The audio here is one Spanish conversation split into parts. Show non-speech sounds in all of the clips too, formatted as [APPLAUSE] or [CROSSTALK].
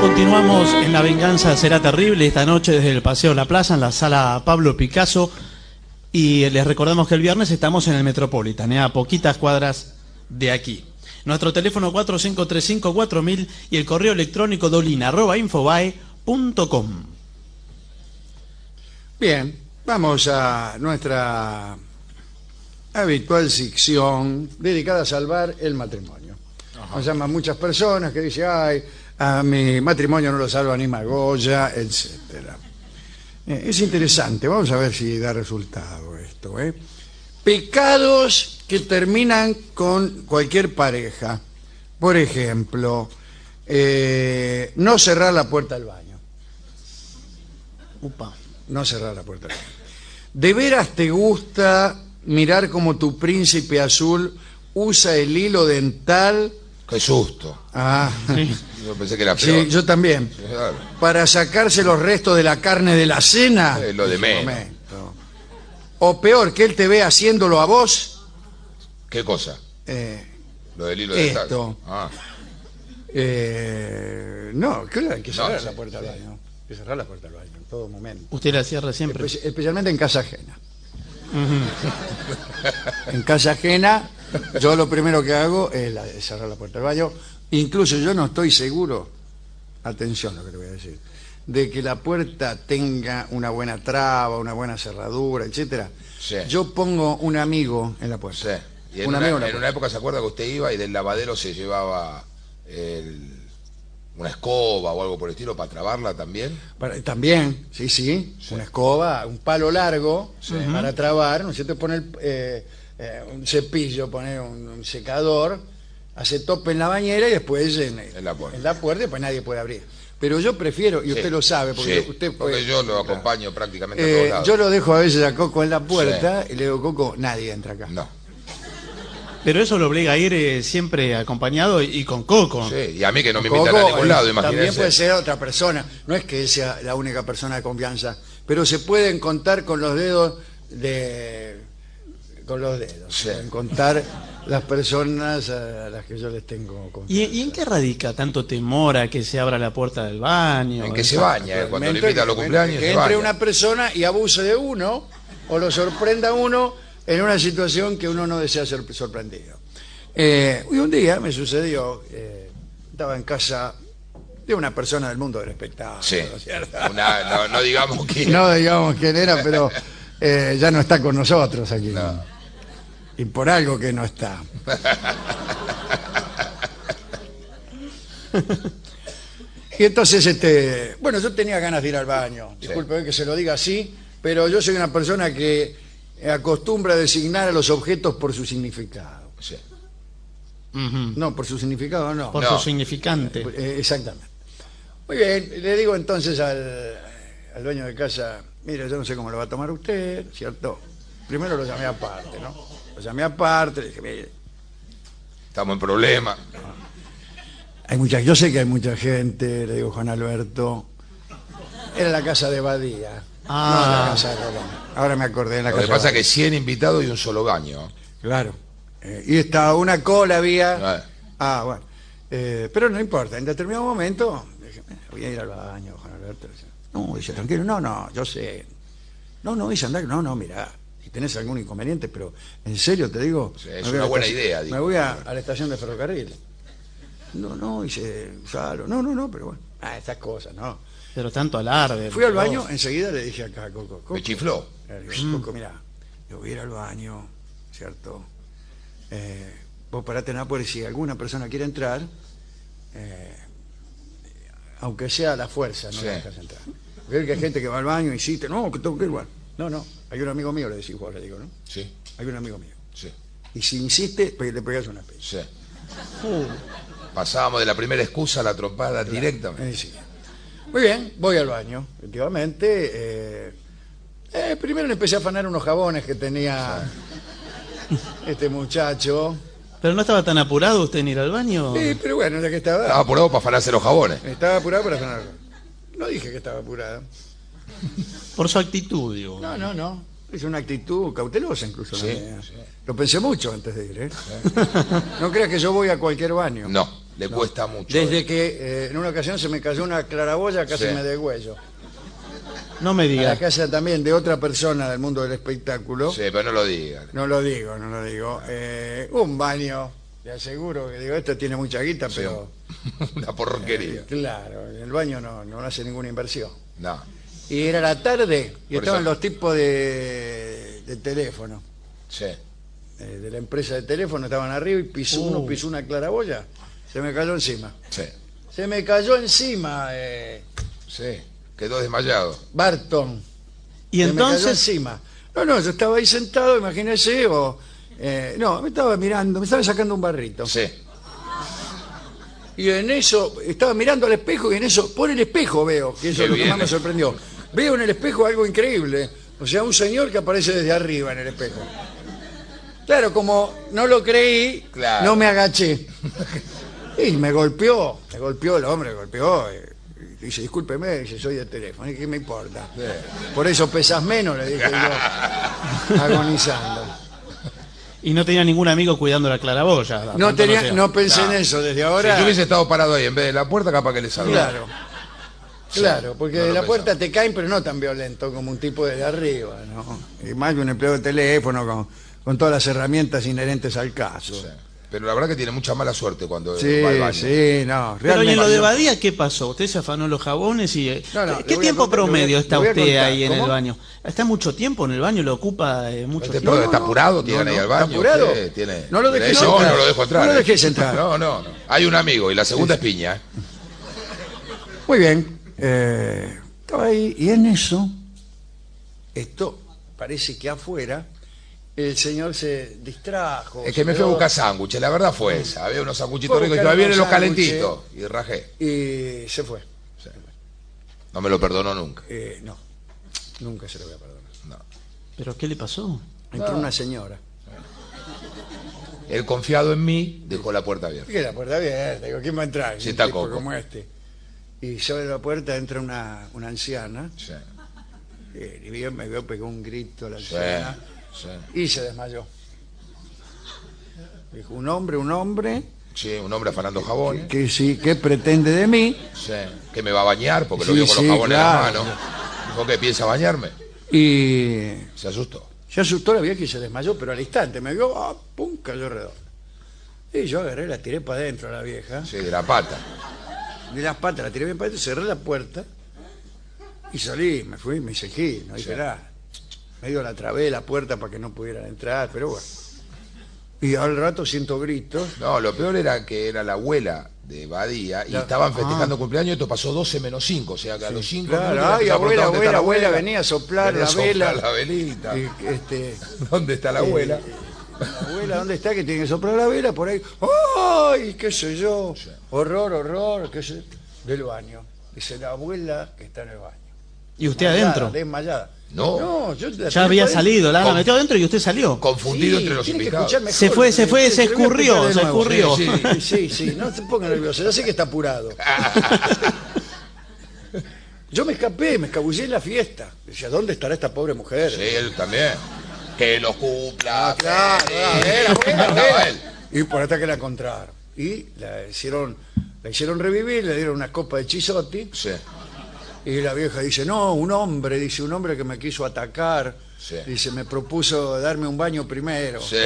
Continuamos en La Venganza Será Terrible esta noche desde el Paseo La Plaza en la sala Pablo Picasso y les recordamos que el viernes estamos en el Metropolitan, ¿eh? a poquitas cuadras de aquí. Nuestro teléfono 4535-4000 y el correo electrónico dolina.infobae.com. Bien, vamos a nuestra habitual sección dedicada a salvar el matrimonio. Nos llaman muchas personas que dicen, ay, a mi matrimonio no lo salva ni Magoya, etcétera. Eh, es interesante, vamos a ver si da resultado esto. ¿eh? Pecados que terminan con cualquier pareja. Por ejemplo, eh, no cerrar la puerta del baño. Upa. No cerrar la puerta del baño. ¿De veras te gusta mirar como tu príncipe azul usa el hilo dental? Qué susto. Ah, Yo pensé que era peor. sí, yo también. Claro. Para sacarse los restos de la carne de la cena. Eh, lo de menos. momento. O peor, que él te ve haciéndolo a vos. ¿Qué cosa? eh, Lo del hilo de Esto. Ah, eh, no, que hay que cerrar sí, la puerta del sí. baño. Hay que cerrar la puerta del baño en todo momento. Usted la cierra siempre. Espe- especialmente en casa ajena. [LAUGHS] en casa ajena, yo lo primero que hago es, la- cerrar la puerta del baño. Incluso yo no estoy seguro, atención lo que te voy a decir, de que la puerta tenga una buena traba, una buena cerradura, etcétera. Sí. Yo pongo un amigo en la sí. puerta. Y en, un una, amigo en la en una época se acuerda que usted iba y del lavadero se llevaba el- una escoba o algo por el estilo para trabarla también. Para- también, sí, sí, una escoba, un palo largo para trabar, ¿no es cierto? Poner eh, eh, un cepillo, poner un, un secador, hace tope en la bañera y después en, En la puerta. en la puerta y después nadie puede abrir. Pero yo prefiero, y usted lo sabe, porque Sí, usted porque fue- yo lo claro. acompaño prácticamente a Eh, todos lados. yo lo dejo a veces a Coco en la puerta y le digo, Coco, nadie entra acá. No. Pero eso lo obliga a ir eh, siempre acompañado y, y con coco. Sí, y a mí que no me Coco, invitan a ningún eh, lado, También puede imagínense. ser otra persona. No es que sea la única persona de confianza, pero se pueden contar con los dedos de con los dedos. Sí. Pueden contar las personas a las que yo les tengo ¿Y, confianza. y en qué radica tanto temor a que se abra la puerta del baño? En que se baña, eh, cuando le invita a los cumpleaños que entre baña. una persona y abuse de uno o lo sorprenda a uno en una situación que uno no desea ser sorprendido. Eh, y un día me sucedió, eh, estaba en casa de una persona del mundo del espectáculo. [LAUGHS] Una- no, no digamos [LAUGHS] que... No digamos quién era, pero eh, ya no está con nosotros aquí. No. Y por algo que no está. y entonces, este, bueno, yo tenía ganas de ir al baño. Disculpe que se lo diga así, pero yo soy una persona que acostumbra a designar a los objetos por su significado. Sí. No, por su significado no. Por No. su significante. Eh, exactamente. Muy bien, le digo entonces al, al dueño de casa, mire, yo no sé cómo lo va a tomar usted, ¿cierto? Primero lo llamé aparte, ¿no? Lo llamé aparte, le dije, mire, Estamos en problema. hay mucha, yo sé que hay mucha gente, le digo Juan Alberto, era la casa de Badía, Ah. no la casa de Rolón. Ahora me acordé de la Lo casa que pasa es que 100 invitados y un solo baño. Claro. Eh, y estaba una cola había. Ah. Ah, bueno. Eh, pero no importa, en determinado momento dije, "Eh, voy a ir al baño, Juan Alberto. No, dice, tranquilo, no, no, yo sé. No, no, dice, andar, no, no, mira, si tenés algún inconveniente, pero en serio te digo. Es una buena estación- idea, Me voy a, a la estación de ferrocarril. No, no, dice, claro, no, no, no, pero bueno. Ah, estas cosas, no. Pero tanto alarde. Fui al baño, enseguida le dije acá a Coco. Coco, Me chifló. digo, Coco, mira, yo voy a ir al baño, ¿cierto? Eh, vos parate en la puerta y si alguna persona quiere entrar, eh, aunque sea a la fuerza, no Sí. la dejas entrar. Porque que hay gente que va al baño y insiste, no, que tengo que ir al baño. No, no, hay un amigo mío, le decís vos, le digo, ¿no? Sí, Hay un amigo mío. sí, Y si insiste, pues le pegas una pena. sí. Uh, Pasábamos de la primera excusa a la trompada directamente. Eh, sí. Muy bien, voy al baño, efectivamente. eh, eh, primero le empecé a afanar unos jabones que tenía este muchacho. Pero no estaba tan apurado usted en ir al baño. Sí, pero bueno, ya que estaba, Estaba apurado para afanarse los jabones. estaba apurado para afanar. No dije que estaba apurado. Por su actitud, digo. No, no, no. Es una actitud cautelosa incluso. Sí, sí. Lo pensé mucho antes de ir, ¿eh? No creas que yo voy a cualquier baño. No. le cuesta mucho. Desde que eh, en una ocasión se me cayó una claraboya, casi Sí. me deshuello. No me A la casa también de otra persona del mundo del espectáculo. Sí, pero no lo digan. No lo digo, no lo digo. Eh, un baño, le aseguro que digo, esto tiene mucha guita, pero [LAUGHS] Una porquería. claro, el baño no, no hace ninguna inversión. No. Y era la tarde y Por estaban eso- los tipos de, de teléfono, Sí. eh, de la empresa de teléfono, estaban arriba y pisó, uno Uh. pisó una claraboya, se me cayó encima. Sí. Se me cayó encima, eh, Sí. Quedó desmayado. Barton. Y Se me cayó entonces, encima. No, no, yo estaba ahí sentado, imagínese, o... eh, no, me estaba mirando, me estaba sacando un barrito. Sí. Y en eso, estaba mirando al espejo y en eso, por el espejo veo, que eso Qué es lo que bien. más me sorprendió. Veo en el espejo algo increíble. O sea, un señor que aparece desde arriba en el espejo. Claro, como no lo creí, Claro. no me agaché. [LAUGHS] Y me golpeó, me golpeó el hombre, me golpeó. y dice, discúlpeme, dice, soy de teléfono. ¿Y qué me importa? Sí. Por eso pesas menos, le dije yo, [LAUGHS] agonizando. y no tenía ningún amigo cuidando la claraboya. No, tenía, no pensé en eso desde Si ahora. yo hubiese estado parado ahí en vez de la puerta, capaz que le salvaba. Claro. Claro, porque no de lo la puerta te caen, pero no tan violento como un tipo desde arriba, ¿no? Y más que un empleo de teléfono con, con todas las herramientas inherentes al caso. Sí. Pero la verdad que tiene mucha mala suerte cuando Sí, va al baño. sí, no. Pero ¿y en lo de realmente- Badía qué pasó? ¿Usted se afanó los jabones y... eh, No, no, ¿Qué tiempo contar- a- promedio está usted contar. ahí en el baño? ¿Está mucho tiempo en el baño? ¿Le ocupa eh, mucho Este tiempo? está no, apurado, no, tienen no, ahí al ¿está baño. apurado? usted tiene- No lo dejes entrar. uno no lo dejo entrar. No lo ¿eh? dejes entrar. [LAUGHS] No, no, no. Hay un amigo y la segunda es piña. Muy bien. Eh, estaba ahí y en eso, esto parece que afuera, el señor se distrajo. Es que me fui a buscar sándwiches, la verdad fue esa. Había unos a ricos todavía vienen los calentitos. Y rajé. Y se fue. No me lo perdonó nunca. Eh, no, nunca se lo voy a perdonar. No. ¿Pero qué le pasó? Entró No. una señora. Él confiado en mí, dejó la puerta abierta. Fíjate la puerta abierta. Digo, ¿quién va a entrar? Sí, Un está como este. Y se abre la puerta, entra una, una anciana. Sí, eh, y vio- me vio, pegó un grito la anciana. sí. Y se desmayó. Dijo, un hombre, un hombre, Sí, un hombre afanando jabones. que sí, ¿qué pretende de mí? Sí, que me va a bañar porque lo vio con los jabones claro. en la mano. Dijo que piensa bañarme. Y Se asustó. se asustó, la vio que se desmayó, pero al instante me vio, ah, pum, cayó redondo. Y yo agarré, la tiré para adentro a la vieja. Sí, de la pata. De las patas, la tiré bien para adentro, cerré la puerta y salí, me fui, me seguí, no dije nada. Medio la trabé la puerta para que no pudieran entrar, pero bueno. Y al rato siento gritos. No, lo peor era que era la abuela de Badía y estaban festejando Ah. cumpleaños. Esto pasó 12 menos 5, o sea que a los 5 Claro, ay, abuela, abuela, abuela, venía a soplar la vela. la velita. Y, este, [LAUGHS] ¿Dónde está la abuela? La abuela, ¿dónde está? Que tiene que soplar la vela por ahí. ¡Ay! ¿Qué sé yo? Horror, horror, qué sé Del baño. Dice la abuela que está en el baño. ¿Y usted Desmayada, adentro? Desmayada. No. No, yo la Ya había salido, la metió adentro y usted salió. Confundido Sí, entre los invitados. mejor. Se fue, se fue, se escurrió, se nuevo. escurrió. Sí, sí, sí, no se ponga nervioso, ya sé que está apurado. [LAUGHS] Yo me escapé, me escabullé en la fiesta. Decía, ¿dónde estará esta pobre mujer? Sí, él también. Que lo cumpla. Ah, claro, [LAUGHS] él. Y por hasta que la encontraron. Y la hicieron, la hicieron revivir, le dieron una copa de chisotti. Sí. Y la vieja dice, no, un hombre, dice, un hombre que me quiso atacar. Sí. Dice, me propuso darme un baño primero. Sí.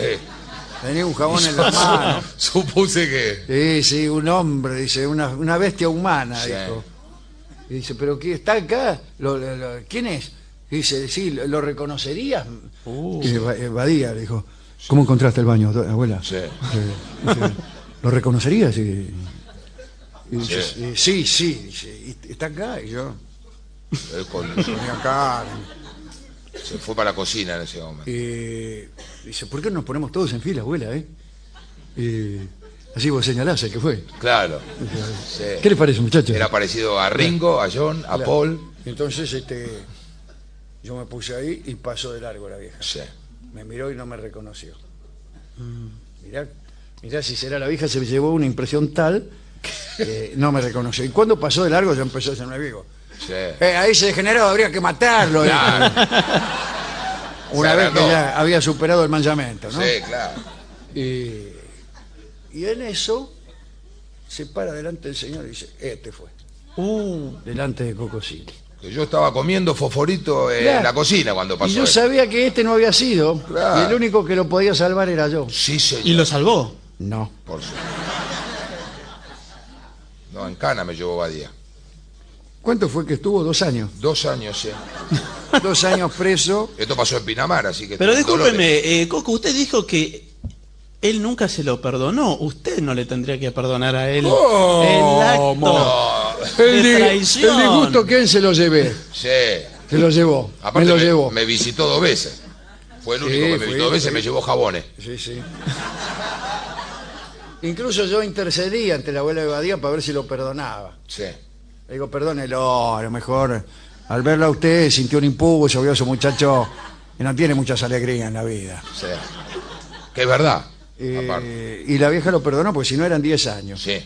Tenía un jabón en las manos. [LAUGHS] Supuse que. Sí, sí, un hombre, dice, una, una bestia humana, Sí. dijo. Y dice, ¿pero qué está acá? Lo- lo- lo- ¿Quién es? Y dice, sí, ¿lo, lo reconocerías? Uh. Y Ba- eh, Badía le dijo, ¿cómo encontraste el baño, abuela? Sí. Eh, dice, ¿Lo reconocerías? Y, y dice, Sí. "Eh, sí, sí, dice, "y está acá. Y yo, con- acá. se fue para la cocina en ese momento. Y dice, ¿por qué no nos ponemos todos en fila, abuela? Eh? Y así vos señalás el que fue. Claro. Sí. ¿Qué le parece, muchachos? Era parecido a Ringo, a John, a Claro. Paul. Entonces, este, yo me puse ahí y pasó de largo la vieja. Sí. Me miró y no me reconoció. Mirá, mirá si será la vieja, se llevó una impresión tal que no me reconoció. Y cuando pasó de largo, yo empezó a hacerme vivo. Sí. Eh, ahí ese degenerado habría que matarlo. dijo. [LAUGHS] Una Se vez que ya había superado el manchamiento, ¿no? Sí, claro. Y, y en eso se para delante del señor y dice, este fue, Uh, delante de Cocosini. Que yo estaba comiendo fosforito en Claro. la cocina cuando pasó Y yo eso. sabía que este no había sido, Claro. y el único que lo podía salvar era yo. Sí, señor. y lo salvó. No. Por su- No, en Cana me llevó Badía. ¿Cuánto fue que estuvo? Dos años. Dos años, sí. [LAUGHS] Dos años preso. Esto pasó en Pinamar, así que... Pero discúlpeme, eh, Coco, usted dijo que él nunca se lo perdonó. Usted no le tendría que perdonar a él el acto No, El, di- el disgusto que él se lo llevé. sí. Se lo llevó. Aparte me lo me, llevó. me visitó dos veces. Fue el Sí, único que me visitó dos veces, fue- me llevó jabones. Sí, sí. Incluso yo intercedí ante la abuela de Badía para ver si lo perdonaba. Sí. Le digo, perdónelo, a lo mejor al verla a usted sintió un impulso, vio a su muchacho que no tiene muchas alegrías en la vida. Sí. Que es verdad. Eh, aparte. y la vieja lo perdonó, porque si no eran 10 años. Sí,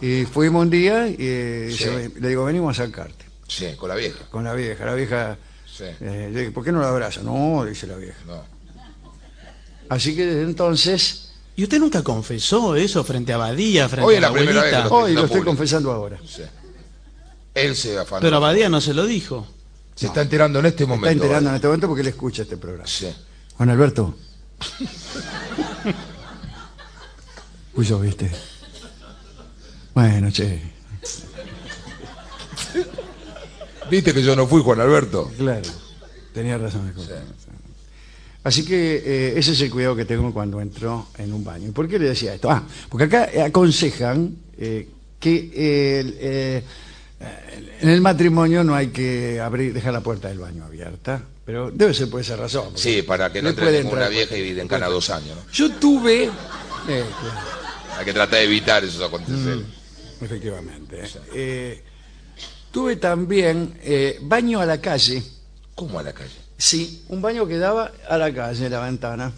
Y fuimos un día y eh, Sí. se- le digo, venimos a sacarte sí, con la vieja. con la vieja. La vieja, Sí. eh, le ¿por qué no la abraza? No, dice la vieja. No. Así que desde entonces, ¿Y usted nunca confesó eso frente a Badía, frente Hoy a la la primera vez que abuelita? lo- hoy lo estoy público. confesando ahora. Sí. Él se afanó. Pero a Badía no se lo dijo. Se está enterando en este Está momento. enterando en este momento porque él escucha este programa. Sí. Juan Alberto. [LAUGHS] Uy, viste. Bueno, che, ¿Viste que yo no fui, Juan Alberto? claro. Tenía razón. Jorge. Así que eh, ese es el cuidado que tengo cuando entro en un baño. ¿Y por qué le decía esto? Ah, porque acá aconsejan eh, que eh, el, en el matrimonio no hay que abrir, dejar la puerta del baño abierta. Pero debe ser por esa razón. Sí, para que no entre puede ninguna entrar vieja y vive en cana dos años. ¿no? Yo tuve... claro. Hay que tratar de evitar esos aconteceres. Efectivamente. Eh, tuve también eh, baño a la calle. ¿Cómo a la calle? Sí, un baño que daba a la calle, la ventana.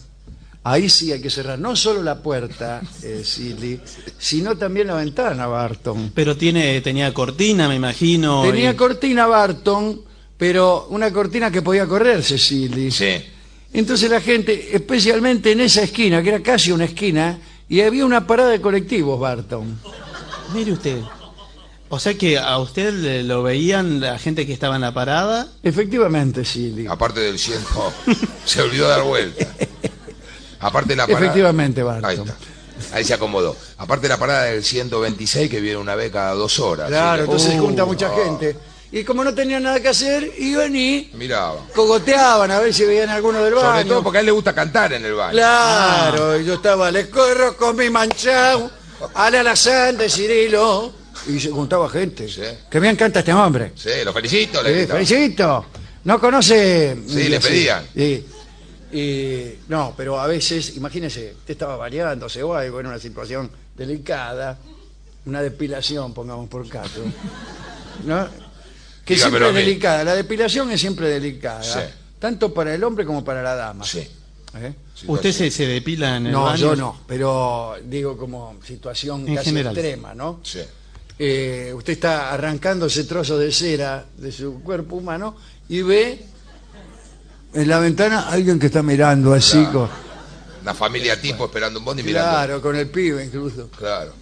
Ahí sí hay que cerrar no solo la puerta, [LAUGHS] eh, Silly, sino también la ventana, Barton. Pero tiene, tenía cortina, me imagino. Tenía y- cortina Barton, pero una cortina que podía correrse, Silly. Sí. Entonces la gente, especialmente en esa esquina, que era casi una esquina, y había una parada de colectivos, Barton. Mire usted. O sea que a usted le- lo veían la gente que estaba en la parada. Efectivamente, Silly. Aparte del ciento, se olvidó de dar vuelta. Aparte de la parada. Efectivamente, Barton. Ahí está. Ahí se acomodó. Aparte de la parada del 126 que viene una vez cada dos horas. Claro, entonces se Uh, junta mucha ah. gente. Y como no tenían nada que hacer, iban y Miraba. cogoteaban a ver si veían alguno del Sobre baño. todo porque a él le gusta cantar en el baño. Claro, y yo estaba, les corro con mi manchao, al alazán de Cirilo. Y se juntaba gente. Sí. Que me encanta este hombre. Sí, lo felicito. le Sí, felicito. No conoce. Sí, le Sí. pedían. Sí. Y, no, pero a veces, imagínese, usted estaba bañándose o algo en una situación delicada, una depilación, pongamos por caso, ¿no? Que Dígamelo siempre es delicada, la depilación es siempre delicada, Sí. tanto para el hombre como para la dama. Sí. ¿Eh? ¿Usted se, se depila en el No, baño? yo no, pero digo como situación En casi general. extrema, ¿no? Sí. eh, usted está arrancando ese trozo de cera de su cuerpo humano y ve en la ventana alguien que está mirando así, Claro. con- Una familia tipo esperando un bondi mirando. claro, con el pibe incluso. Claro.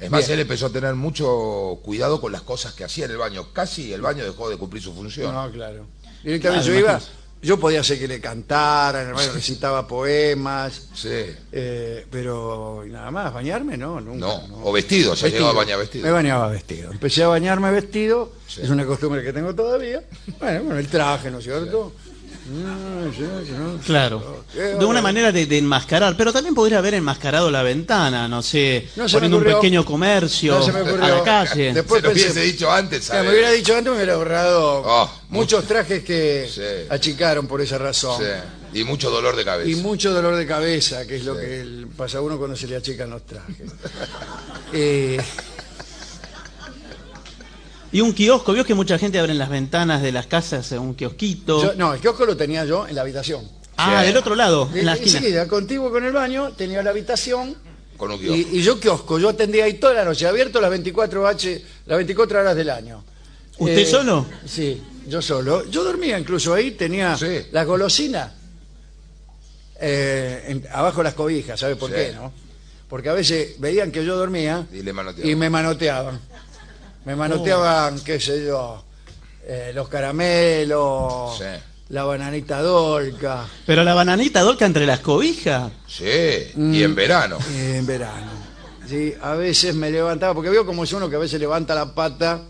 Es más, Bien. él empezó a tener mucho cuidado con las cosas que hacía en el baño. Casi el baño dejó de cumplir su función. No, claro. Directamente Claro, yo iba. Yo podía hacer que le cantara, en el baño recitaba poemas, Sí. eh, pero nada más, bañarme no, nunca. No, o vestido, se llegaba a bañar vestido. Me bañaba vestido. Empecé a bañarme vestido, Sí. es una costumbre que tengo todavía. Bueno, bueno, el traje, ¿no es cierto? No, sí, no. Claro. De una manera de, de enmascarar, pero también podría haber enmascarado la ventana, no sé, No poniendo un pequeño comercio No se me a la calle. Después se lo pensé- hubiese dicho antes, ¿sabes? me hubiera dicho antes, me hubiera ahorrado Oh, muchos trajes que Sí. achicaron por esa razón. Sí. Y mucho dolor de cabeza. Y mucho dolor de cabeza, que es lo Sí. que el- pasa a uno cuando se le achican los trajes. [LAUGHS] Eh, Y un kiosco, vio que mucha gente abre en las ventanas de las casas eh, un kiosquito. yo- no, el kiosco lo tenía yo en la habitación. ah, Sí. del otro lado, en la Eh, esquina. Enseguida, contiguo con el baño, tenía la habitación Con un kiosco. y, y yo kiosco. Yo atendía ahí toda la noche, abierto las 24, H, las 24 horas del año. Eh, ¿Usted solo? Sí, yo solo. Yo dormía incluso ahí, tenía Sí. las golosinas eh, en- abajo las cobijas, ¿sabe por Sí. qué, no? porque a veces veían que yo dormía Y le manoteaban. y me manoteaban. Me manoteaban, qué sé yo, eh, los caramelos, Sí. la bananita dolca, Pero la bananita dolca entre las cobijas. Sí, y en verano. eh, en verano. Sí, a veces me levantaba, porque veo como es uno que a veces levanta la pata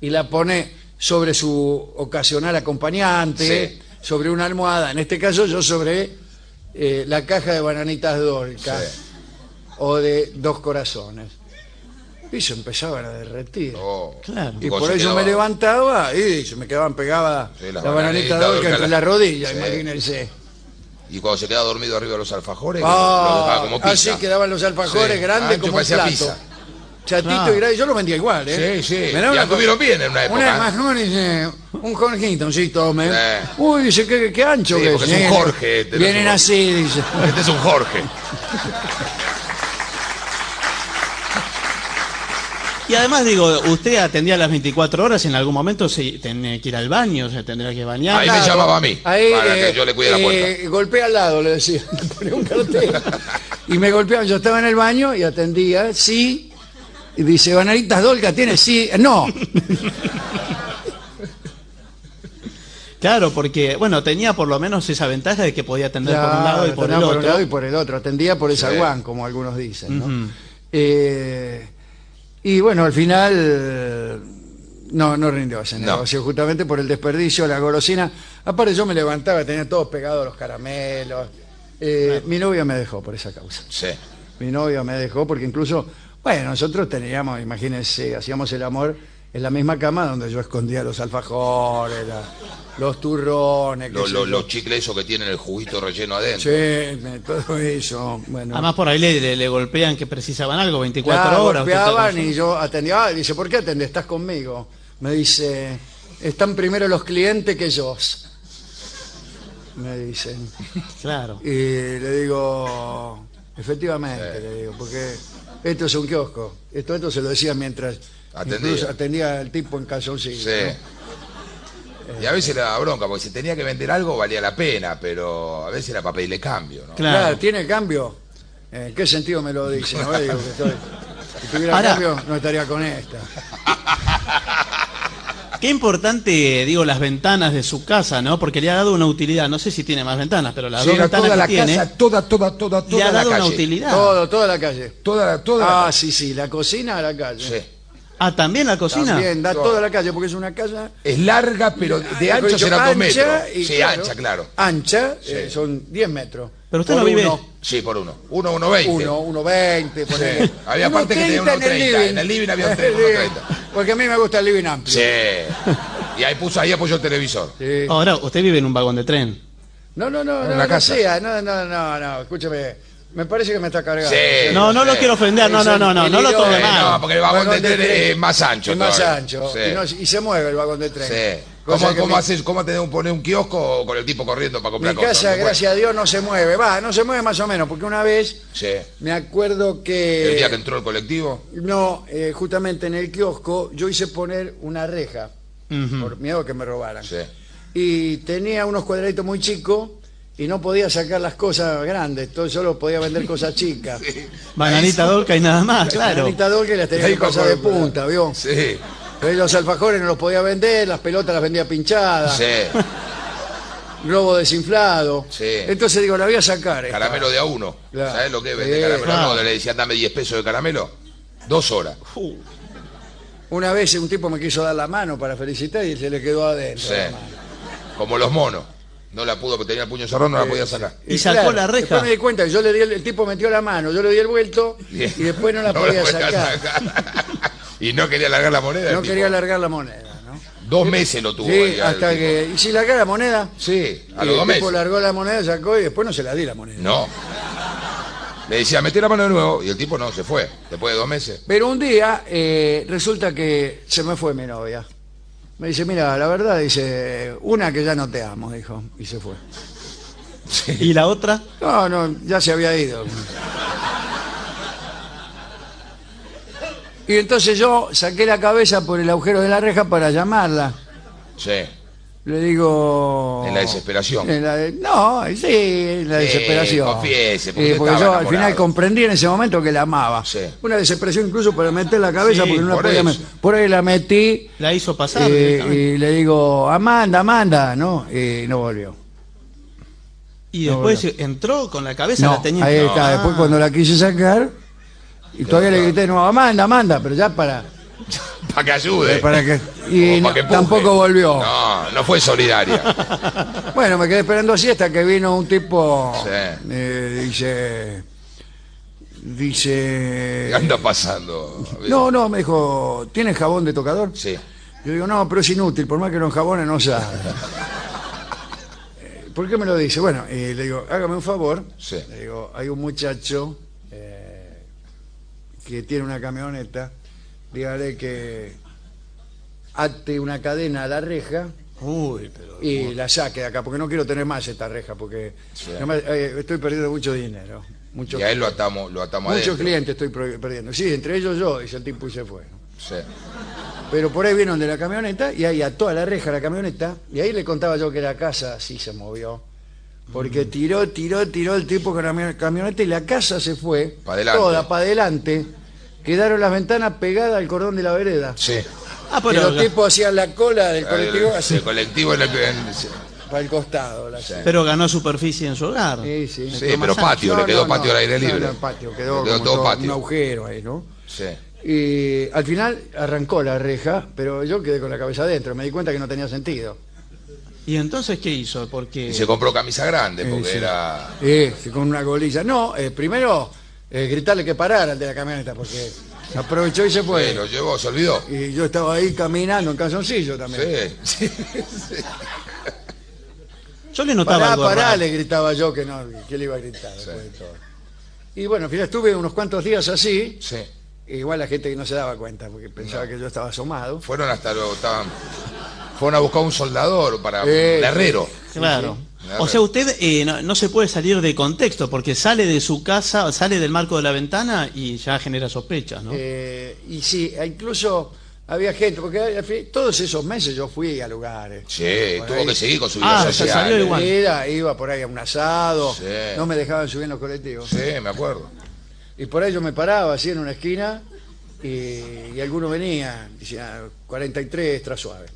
y la pone sobre su ocasional acompañante, Sí. sobre una almohada. En este caso yo sobre eh, la caja de bananitas dolca Sí. o de dos corazones. Y se empezaban a derretir. Oh. Claro. Y por eso quedaba- me levantaba y se me quedaban pegadas Sí, la bananita dolca dolca, entre la- las rodillas, Sí. imagínense. Y cuando se queda dormido arriba de los alfajores, lo Ah, dejaba como pizza. así quedaban los alfajores Sí, grandes ancho, como parecía plato. pizza. Chatito Claro. y grande, yo lo vendía igual, ¿eh? Sí, sí. Me daba Y una anduvieron co- bien en una época. Una más dice, un Jorgito, sí, tome. Eh. Uy, dice, qué, qué ancho Sí, que porque es un Jorge, este no es Vienen un- así, dice. Este es un Jorge. [LAUGHS] Y además digo, usted atendía las 24 horas y en algún momento se tenía que ir al baño, se tendría que bañar. Ahí me llamaba a mí, para que yo le cuide la puerta. eh, golpea al lado, le decía. [LAUGHS] Ponía un cartel. y me golpeaban. Yo estaba en el baño y atendía, sí. Y dice, Bananitas Dolca tiene sí. No. [LAUGHS] Claro, porque, bueno, tenía por lo menos esa ventaja de que podía atender por un lado y Claro, por el atendía otro. un lado y por el otro. Atendía por el Sí. zaguán, como algunos dicen. ¿no? Ujú. Eh, y bueno, al final no, no rindió ese No. negocio, justamente por el desperdicio, la golosina. Aparte yo me levantaba, tenía todos pegados los caramelos. Eh, Mi novia me dejó por esa causa. Sí. Mi novia me dejó porque incluso, bueno, nosotros teníamos, imagínense, hacíamos el amor en la misma cama donde yo escondía los alfajores, la- los turrones, Lo- lo- los chicles esos que tienen el juguito relleno adentro. Sí, todo eso. Bueno. Además por ahí le, le- le golpean que precisaban algo, 24 Claro, horas. golpeaban y yo atendía. Ah, dice, ¿por qué atendés? ¿Estás conmigo? Me dice, están primero los clientes que yo. Me dicen. Claro. Y le digo, efectivamente, le digo, porque esto es un kiosco. Esto, esto se lo decía mientras Atendía. incluso atendía al tipo en calzoncillo. Sí. ¿no? Y a veces le daba bronca, porque si tenía que vender algo valía la pena, pero a veces era para pedirle cambio, ¿no? Claro. Claro, ¿tiene cambio? ¿En qué sentido me lo dice? no? Digo que estoy- si tuviera Ahora- cambio, no estaría con esta. [LAUGHS] Qué importante, digo, las ventanas de su casa, ¿no? Porque le ha dado una utilidad. No sé si tiene más ventanas, pero las Sí, dos ventanas toda que la tiene casa, toda, toda, toda, le toda ha la dado una calle. utilidad. Todo, toda la calle. Toda, toda la Ah, calle. sí, sí, la cocina a la calle. Sí. Ah, también la cocina. También, da Toda. la calle, porque es una casa... Es larga, pero de dicho, será dos metros. y Sí, ancha, claro. Ancha, Sí. eh, son 10 metros. Pero usted Por no vive- Uno, Sí, por uno. Uno, uno veinte. uno, uno 20, ponele. Sí. Había Uno parte que tenía 30 uno 30. En el living había un En el 30, uno. 30. Porque a mí me gusta el living amplio. Sí. Y ahí puso, ahí apoyó el televisor. Sí. Ahora, usted vive en un vagón de tren. No, no, no, En no, la no casa. sea, no, no, no, no, escúchame. Me parece que me está cargando. Sí. No, no lo quiero ofender, no, no, no, no, no lo tome eh, mal. No, porque el vagón de tren es más ancho. Es más todavía. ancho. Sí. Y, no- y se mueve el vagón de tren. Sí. Cosa ¿Cómo, que cómo mi- haces, cómo tenés que poner un kiosco con el tipo corriendo para Mi comprar cosas? casa, ¿No se puede? gracias a Dios, no se mueve. Va, no se mueve más o menos, porque una vez Sí. me acuerdo que... El día que entró el colectivo. No, eh, justamente en el kiosco yo hice poner una reja, Ujú. por miedo a que me robaran. Sí. Y tenía unos cuadraditos muy chicos y no podía sacar las cosas grandes, entonces solo podía vender cosas [LAUGHS] chicas. Bananita dolca y nada más, claro. Anita Dolce las tenía cosas va de punta, ¿vio? Sí. Pero los alfajores no los podía vender, las pelotas las vendía pinchadas, Sí. globo desinflado. Sí. Entonces digo, la voy a sacar. esta. Caramelo de a uno. Claro. ¿Sabes lo que es Sí, vender caramelo? claro. No, le decían dame 10 pesos de caramelo. Dos horas. Una vez un tipo me quiso dar la mano para felicitar y se le quedó adentro. Sí. Como los monos. No la pudo porque tenía el puño cerrado, no la podía sacar. Y sacó la reja. Después me di cuenta que yo le di el, el tipo metió la mano, yo le di el vuelto Bien. y después no la [LAUGHS] podía sacar. sacar. [LAUGHS] y no quería largar la moneda. No quería largar la moneda, ¿no? Dos meses lo tuvo. Sí, ahí hasta que... ¿Y si largara la moneda? Sí, a los dos el tipo meses. largó la moneda, sacó y después no se la di la moneda. No. Le decía, metí la mano de nuevo. Y el tipo no, se fue. Después de dos meses. Pero un día eh, resulta que se me fue mi novia. Me dice, mira, la verdad, dice, una que ya no te amo, dijo, y se fue. ¿Y la otra? No, no, ya se había ido. Y entonces yo saqué la cabeza por el agujero de la reja para llamarla. Sí. Le digo... En la desesperación. En la de- no, sí, en la Sí, desesperación. confiese, porque Eh, porque yo al final comprendí en ese momento que la amaba. Sí. Una desesperación incluso para meter la cabeza Sí, porque no la por podía eso. meter. Por ahí la metí La hizo pasar. eh, y le digo, Amanda, Amanda, ¿no? Y no volvió. y después entró con la cabeza, No, la tenía. ahí está. Ah. Después cuando la quise sacar, y todavía le grité, no, Amanda, Amanda, pero ya para, Para que ayude. para que... Y que tampoco volvió. No, no fue solidaria. [LAUGHS] Bueno, me quedé esperando así hasta que vino un tipo, Sí. eh, dice, dice, ¿Qué anda pasando? no, no, me dijo, ¿tienes jabón de tocador? Sí. Yo digo, no, pero es inútil, por más que lo enjabone no. Eh, [LAUGHS] ¿Por qué me lo dice? Bueno, y le digo, hágame un favor. Sí. Le digo, hay un muchacho eh, que tiene una camioneta, dígale que ate una cadena a la reja Uy, pero. y la saque de acá, porque no quiero tener más esta reja, porque Sí. no me- eh, estoy perdiendo mucho dinero. Mucho, Y a él lo atamos, lo atamos muchos adentro. clientes estoy perdiendo. Sí, entre ellos yo, dice el tipo y se fue. ¿no? Sí. Pero por ahí vieron de la camioneta y ahí a la reja la camioneta y ahí le contaba yo que la casa sí se movió. Porque Mm. tiró, tiró, tiró el tipo con la mi- camioneta y la casa se fue. Pa'. Toda para adelante. Quedaron las ventanas pegadas al cordón de la vereda. Sí. Ah, Y pero, los tipos hacían la cola del colectivo El, así el colectivo en el- para el costado. La pero ganó superficie en su hogar. Sí, sí. Sí, pero patio, le quedó patio al aire libre. no, patio, quedó, quedó como todo todo patio. un agujero ahí, ¿no? Sí. Y al final arrancó la reja, pero yo quedé con la cabeza adentro. Me di cuenta que no tenía sentido. ¿Y entonces qué hizo? Porque. Y se compró camisa grande porque sí. era. Eh, sí, con una golilla. No, eh, primero eh, gritarle que parara al de la camioneta, porque aprovechó y se fue. Sí, lo llevó, se olvidó. Y yo estaba ahí caminando en calzoncillo también. Sí. [LAUGHS] Yo le notaba Pará, algo pará, raro. le gritaba yo que no, que le iba a gritar después de todo. Y bueno, al final estuve unos cuantos días así, Sí. igual la gente que no se daba cuenta, porque pensaba que yo estaba asomado. Fueron hasta lo. Estaban, fueron a buscar un soldador para. Eh, herrero. Claro. O sea, usted eh, no, no se puede salir de contexto porque sale de su casa, sale del marco de la ventana y ya genera sospechas, ¿no? Eh, y sí, incluso había gente, porque todos esos meses yo fui a lugares. Sí, tuvo ahí. que seguir con su vida Ah, social. salió igual. Iba, iba por ahí a un asado, Sí. no me dejaban subir en los colectivos. Sí, me acuerdo. Y por ahí yo me paraba así en una esquina y, y alguno venía, decía 43 extra suave.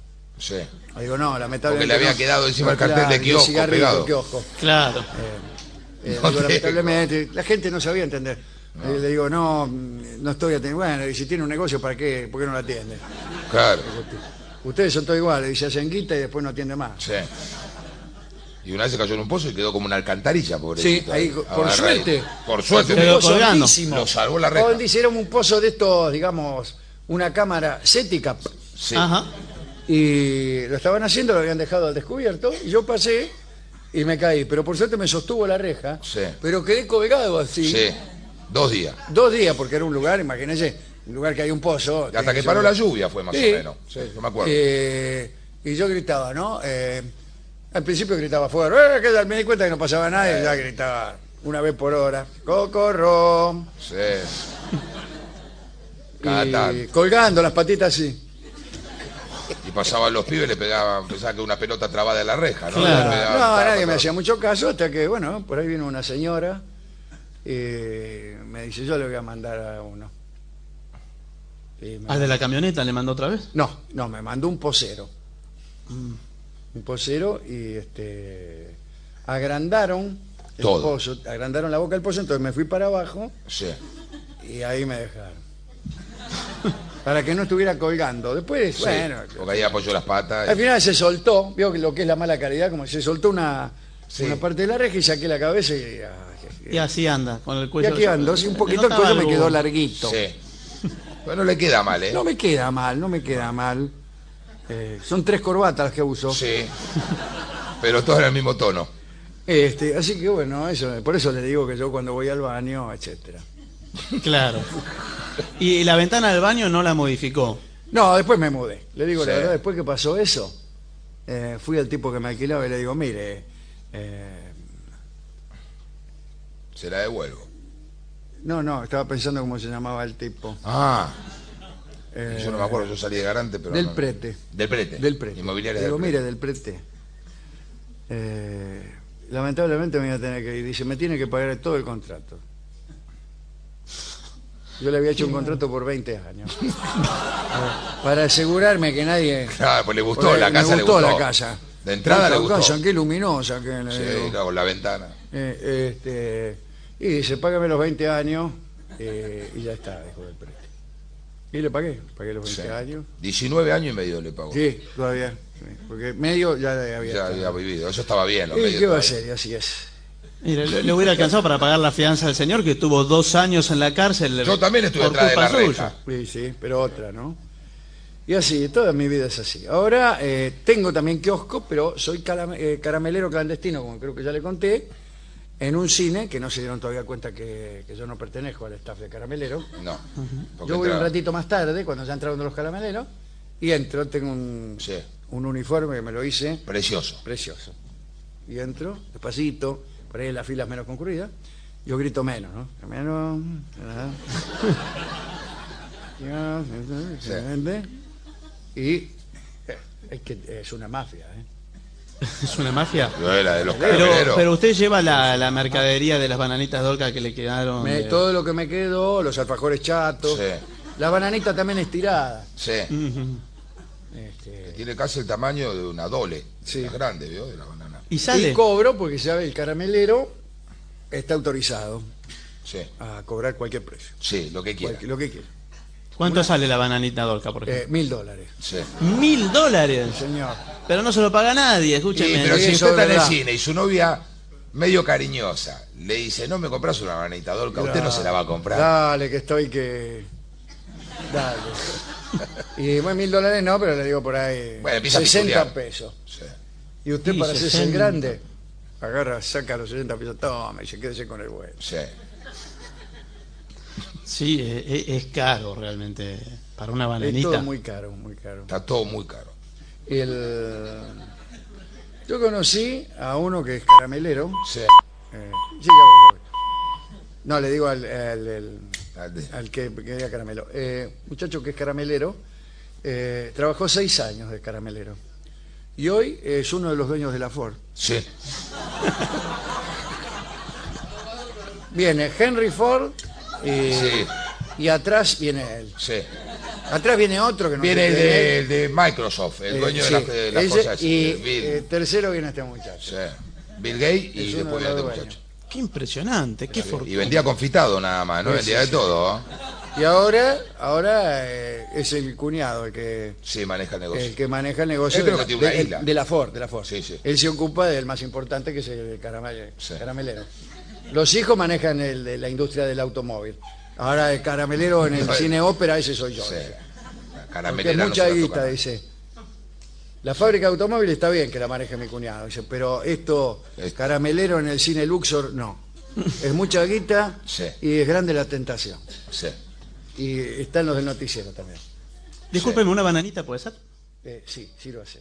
Sí. Y digo, no, lamentablemente. Porque le había no. quedado encima el cartel de y el kiosco pegado. kiosco. Claro. Eh, No [LAUGHS] digo, te- lamentablemente, la gente no sabía entender. Eh, le digo, no, no estoy atendiendo. Bueno, y si tiene un negocio, ¿para qué? ¿Por qué no lo atiende? Claro. Ustedes son todos iguales, dice, hacen guita y después no atiende más. Sí. Y una vez se cayó en un pozo y quedó como una alcantarilla, pobrecito. Sí, ahí, por Agarra ahí. suerte. Por suerte. Pozo colgando. Lo salvó la Era un pozo de estos, digamos, una cámara cética. Sí. Ajá. Y lo estaban haciendo, lo habían dejado al descubierto. Y yo pasé y me caí. Pero por suerte me sostuvo la reja. Sí. Pero quedé colgado así. Sí. Dos días. Dos días, porque era un lugar, imagínense, un lugar que hay un pozo. Hasta tiene que paró la lluvia fue más Sí. o menos. Sí, yo me acuerdo. Eh, y yo gritaba, ¿no? Eh, al principio gritaba fuera, eh, que me di cuenta que no pasaba nada y ya gritaba una vez por hora, cocorro. Sí. Cada Y colgando las patitas así. Pasaban los pibes, le pegaban, pensaba que una pelota trabada en la reja, ¿no? Claro. No, pegaban, nadie me hacía mucho caso hasta que, bueno, por ahí vino una señora y me dice, yo le voy a mandar a uno. ¿Al de la camioneta le mandó otra vez? No, no, me mandó un posero. Un posero y este agrandaron el Todo. pozo, agrandaron la boca del pozo, entonces me fui para abajo Sí. y ahí me dejaron. [LAUGHS] para que no estuviera colgando. Después, sí. bueno, Porque ahí apoyó las patas. al final se soltó, vio que lo que es la mala caridad, como se soltó una, Sí. una parte de la reja y saqué la cabeza y, ay, Y así anda, con el y cuello. aquí ando, sí, un poquito el cuello me quedó larguito. Sí. Pero no le queda mal, ¿eh? No me queda mal, no me queda mal. Eh, son tres corbatas las que uso. Sí. Pero todo en el mismo tono. Este, así que bueno, eso, por eso le digo que yo cuando voy al baño, etcétera. Claro. Y la ventana del baño no la modificó. No, después me mudé. Le digo la Sí. verdad, después que pasó eso, eh, fui al tipo que me alquilaba y le digo, mire, eh, Se la devuelvo. no, no, estaba pensando cómo se llamaba el tipo. Ah. Eh, Yo no me acuerdo, yo salí de garante, pero. del no- prete. Del prete. Del prete. Inmobiliaria Digo, del mire, prete. del prete. Eh, lamentablemente me voy a tener que ir. Dice, me tiene que pagar todo el contrato. Yo le había hecho un contrato por 20 años. Para asegurarme que nadie... Claro, pues le gustó, Porque la me casa le gustó gustó. la casa. De entrada le gustó. casa, qué luminosa que le Sí, digo. claro, con la ventana. Eh, este, y dice, págame los 20 años eh, y ya está, dijo el prete. Y le pagué, pagué los 20 Sí. años. 19 años y medio le pagó. Sí, todavía. porque medio ya había Ya había vivido. Eso estaba bien. los ¿Y medios qué va a ser? Y así es. Mire, le, le hubiera alcanzado para pagar la fianza del señor que tuvo dos años en la cárcel. Yo también estuve por de la culpa reja. suya. Sí, sí, pero otra, ¿no? Y así, toda mi vida es así. Ahora eh, tengo también kiosco, pero soy caram- eh, caramelero clandestino, como creo que ya le conté, en un cine, que no se dieron todavía cuenta que, que yo no pertenezco al staff de caramelero. No. Yo voy un ratito más tarde, cuando ya entraron los carameleros, y entro, tengo un, Sí. un uniforme que me lo hice, Precioso. precioso. Y entro, despacito, por ahí las filas menos concurridas, yo grito menos, ¿no? Menos... [LAUGHS] Y eh, es que es una mafia, ¿eh? [LAUGHS] Es una mafia. Yo era de los Pero, pero usted lleva la, la mercadería de las bananitas Dolca que le quedaron. Me- de- todo lo que me quedó, los alfajores chatos, Sí. la bananita también estirada. Sí. Este, Tiene casi el tamaño de una dole. Sí. Es grande, ¿vio? De la banana. Y sale. Y cobro porque sabe el caramelero está autorizado Sí. a cobrar cualquier precio, Sí, lo que quiera. cualquier- lo que quiera. ¿Cuánto sale la bananita Dolca, por Eh, ejemplo? mil dólares, Sí. Mil dólares. señor. Pero no se lo paga nadie, Sí, escúcheme. pero si eso usted es está en el verdad. cine y su novia, medio cariñosa, le dice, no me compras una bananita dolca, usted no se la va a comprar. Dale, que estoy que... Dale. [LAUGHS] Y bueno, mil dólares no, pero le digo por ahí Bueno, empieza a 60 picotear. pesos. Sí. Y usted Sí, para hacerse el 60. grande, agarra, saca los 60 pesos, toma y se quédese con el bueno. Sí. Sí, e- e- es, caro realmente para una Es bananita. todo muy caro, muy caro. Está todo muy caro. El... Yo conocí a uno que es caramelero. Sí. eh, sí, ya voy, ya voy. No, le digo al, al- al- Al de- al que quería caramelo. Eh, muchacho que es caramelero, eh, trabajó seis años de caramelero. Y hoy es uno de los dueños de la Ford. Sí. [LAUGHS] Viene Henry Ford y, Sí. y atrás viene él. Sí. Atrás viene otro que no Viene el de, Microsoft, el Eh, dueño sí, de, la- de las ese, cosas. Y Bill. eh, tercero viene este muchacho. Sí. Bill Gates Es y después de este los muchacho. Qué impresionante, qué fortuna. Y vendía confitado nada más, no Sí, vendía sí, de sí. todo. ¿eh? Y ahora, ahora eh, es el cuñado el que Sí, maneja el negocio. el que maneja el negocio Él creo de, que la, tiene una de- isla. de la Ford, de la Ford. Sí, sí. Él se ocupa del más importante que es el caramel- Sí. caramelero. Los hijos manejan el de la industria del automóvil. Ahora el caramelero en el cine ópera, ese soy yo. Sí. dice. La Porque caramelera es no mucha se la guita, toca. dice. La fábrica de automóviles está bien que la maneje mi cuñado, dice, pero esto, Es- caramelero en el cine Luxor, no. Es mucha guita Sí. y es grande la tentación. Sí. Y están los del noticiero también. Discúlpeme, ¿una bananita puede ser? Eh, sí, sí lo hace.